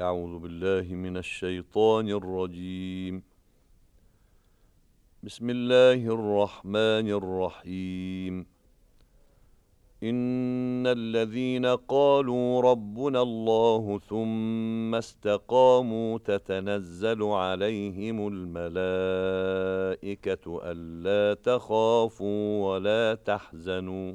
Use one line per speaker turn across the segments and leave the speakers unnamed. أعوذ بالله من الشيطان الرجيم بسم الله الرحمن الرحيم إن الذين قالوا ربنا الله ثم استقاموا تتنزل عليهم الملائكة ألا تخافوا ولا تحزنوا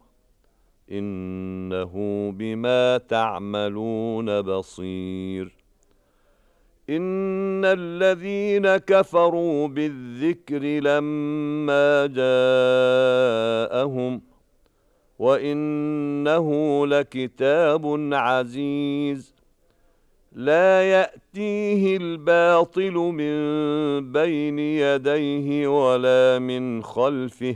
إِنَّهُ بِمَا تَعْمَلُونَ بَصِيرٌ إِنَّ الَّذِينَ كَفَرُوا بِالذِّكْرِ لَمَّا جَاءَهُمْ وَإِنَّهُ لَكِتَابٌ عَزِيزٌ لَا يَأْتِيهِ الْبَاطِلُ مِنْ بَيْنِ يَدَيْهِ وَلَا مِنْ خَلْفِهِ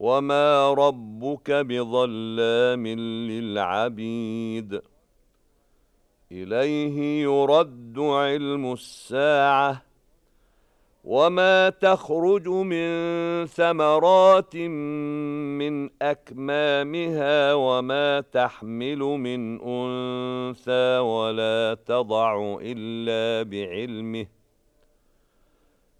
وَمَا رَبُّكَ بِظَلَّامٍ لِلْعَبِيدِ إِلَيْهِ يُرَدُّ عِلْمُ السَّاعَةِ وَمَا تَخْرُجُ مِنْ ثَمَرَاتٍ مِنْ أَكْمَامِهَا وَمَا تَحْمِلُ مِنْ أُنْثَى وَلَا تَضَعُ إِلَّا بِعِلْمِهِ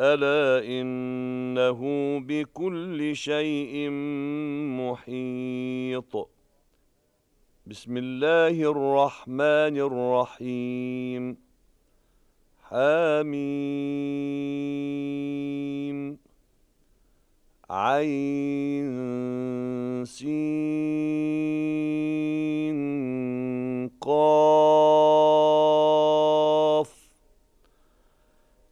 ألا إنه بكل شيء محيط بسم الله الرحمن الرحيم حميم عين سين قام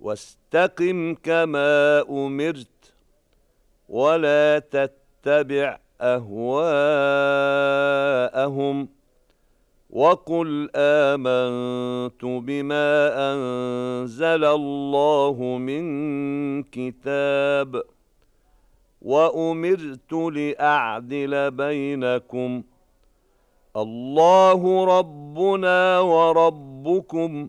واستقم كما أمرت ولا تتبع أهواءهم وقل آمنت بما أنزل الله من كتاب وأمرت لأعدل بينكم الله ربنا وربكم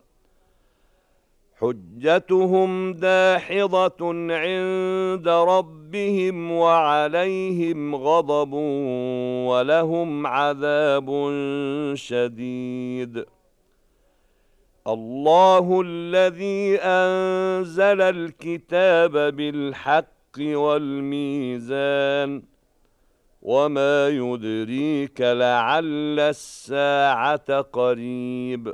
حجتهم داحضة عند ربهم وعليهم غضب ولهم عذاب شديد الله الذي أنزل الكتاب بالحق والميزان وما يدريك لعل الساعة قريب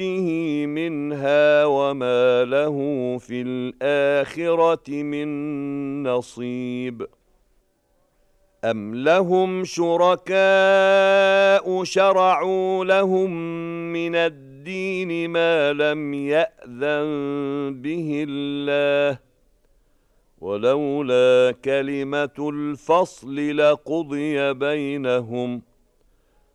نؤته منها وما له في الآخرة من نصيب أَمْ لَهُمْ شُرَكَاءُ شَرَعُوا لَهُم مِّنَ الدِّينِ مَا لَمْ يَأْذَن بِهِ اللَّهُ وَلَوْلَا كَلِمَةُ الْفَصْلِ لَقُضِيَ بَيْنَهُمْ ۗ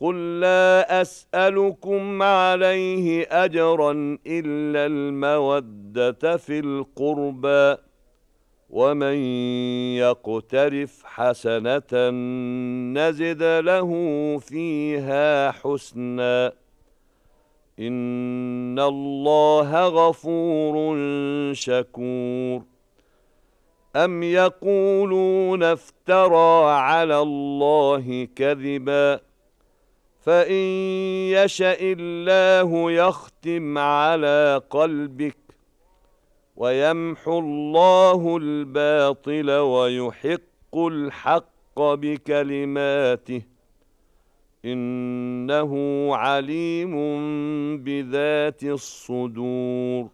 قُل لَّا أَسْأَلُكُمْ عَلَيْهِ أَجْرًا إِلَّا الْمَوَدَّةَ فِي الْقُرْبَى وَمَن يَقْتَرِفْ حَسَنَةً نَّزِدْ لَهُ فِيهَا حُسْنًا إِنَّ اللَّهَ غَفُورٌ شَكُورٌ أَمْ يَقُولُونَ افْتَرَى عَلَى اللَّهِ كَذِبًا فإن يشأ الله يختم على قلبك ويمحو الله الباطل ويحق الحق بكلماته إنه عليم بذات الصدور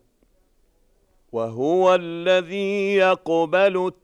وهو الذي يقبل التعليم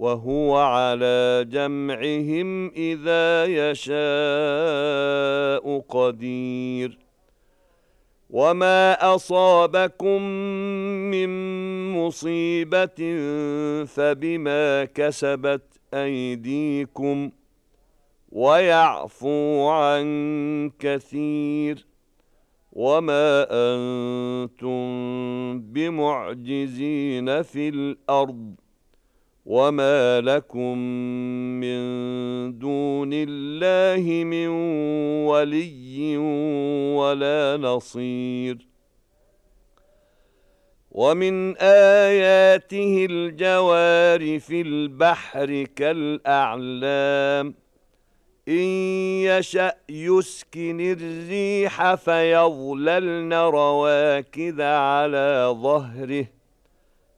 وَهُوَ عَلَى جَمْعِهِمْ إِذَا يَشَاءُ قَدِيرٌ وَمَا أَصَابَكُم مِّن مُّصِيبَةٍ فَبِمَا كَسَبَتْ أَيْدِيكُمْ وَيَعْفُو عَن كَثِيرٍ وَمَا أَنتُم بِمُعْجِزِينَ فِي الْأَرْضِ وَمَا لَكُمْ مِنْ دُونِ اللَّهِ مِنْ وَلِيٍّ وَلَا نَصِيرٍ وَمِنْ آيَاتِهِ الْجَوَارِ فِي الْبَحْرِ كَالْأَعْلَامِ إِنْ يَشَأْ يُسْكِنِ الرِّيحَ فَيَظْلَلْنَ رَوَاكِدَ عَلَى ظَهْرِهِ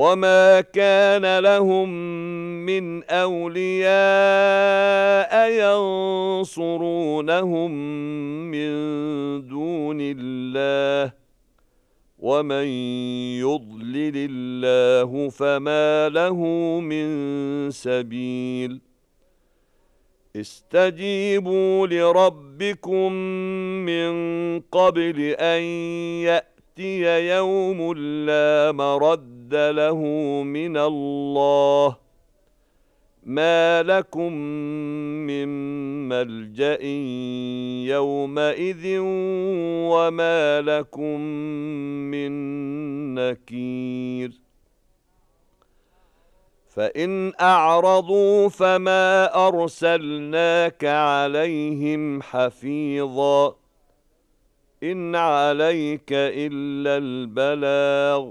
وَمَا كَانَ لَهُم مِّنْ أَوْلِيَاءَ يَنصُرُونَهُم مِّن دُونِ اللَّهِ وَمَن يُضْلِلِ اللَّهُ فَمَا لَهُ مِن سَبِيلٍ استجيبوا لربكم من قبل أن يأتي يوم لا مرد مَدَّ لَهُ مِنَ اللَّهِ مَا لَكُمْ مِنْ مَلْجَإٍ يَوْمَئِذٍ وَمَا لَكُمْ مِنْ نَكِيرٍ فَإِنْ أَعْرَضُوا فَمَا أَرْسَلْنَاكَ عَلَيْهِمْ حَفِيظًا إِنْ عَلَيْكَ إِلَّا الْبَلَاغُ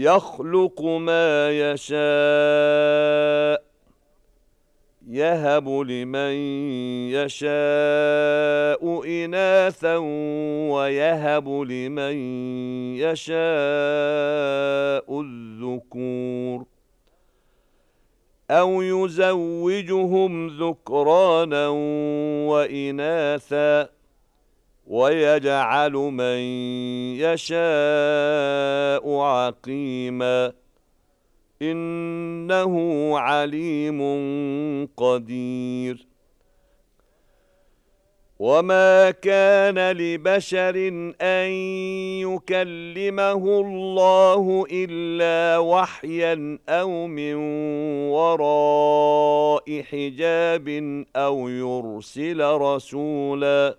يخلق ما يشاء يهب لمن يشاء إناثا ويهب لمن يشاء الذكور أو يزوجهم ذكرانا وإناثا ويجعل من يشاء عقيما إنه عليم قدير وَمَا كَانَ لِبَشَرٍ أَن يُكَلِّمَهُ اللَّهُ إِلَّا وَحْيًا أَوْ مِن وَرَاءِ حِجَابٍ أَوْ يُرْسِلَ رَسُولًا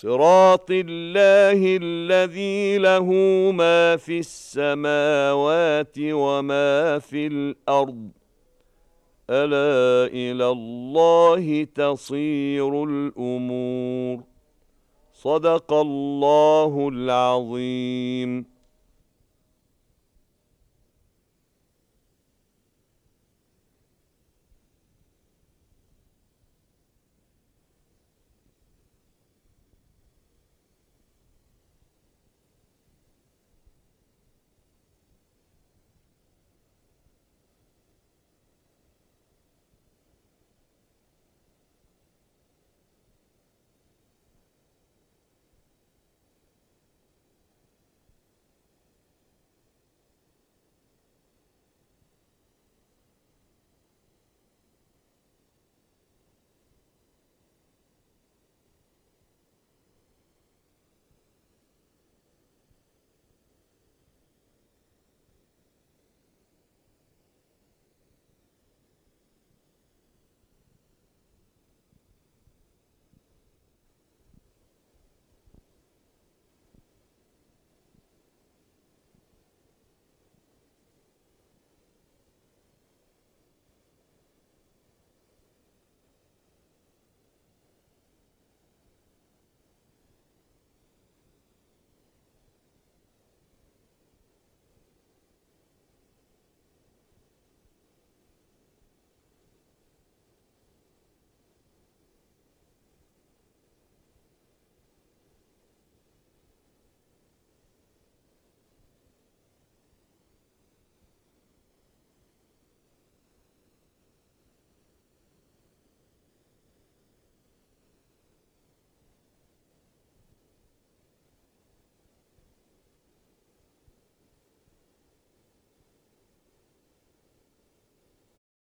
صراط الله الذي له ما في السماوات وما في الأرض ألا إلى الله تصير الأمور صدق الله العظيم